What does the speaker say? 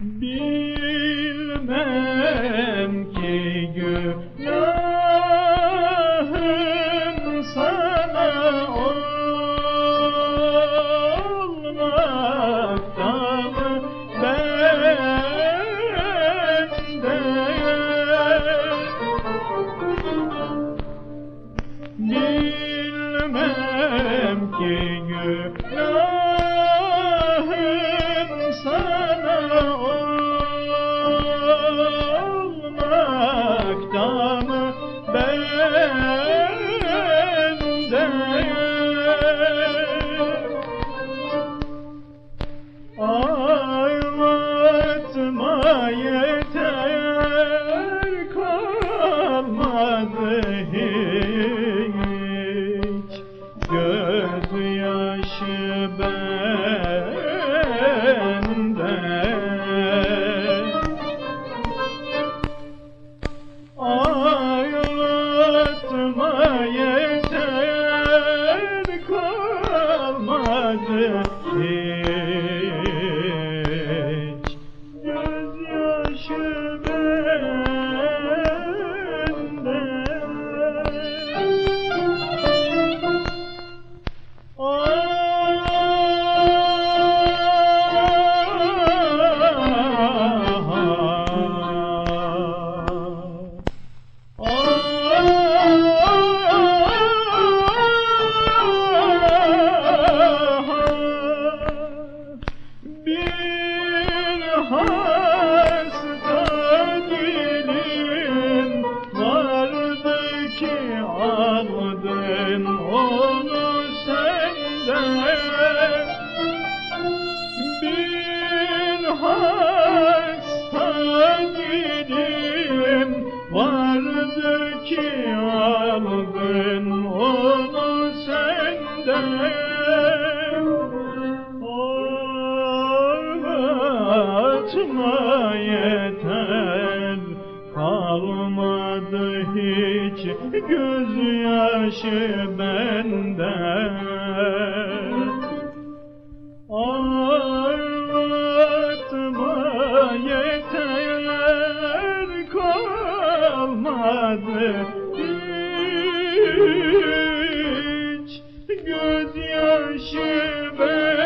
Bilmem ki günahım sana olmakta mı? Bilmem ki günahım Ağlatma aldın onu senden. Bir hasta dilim vardı ki aldın onu senden. Ağlatma yeter Kalmadı hiç gözyaşı bende. Ağlatma yeter kalmadı hiç gözyaşı bende.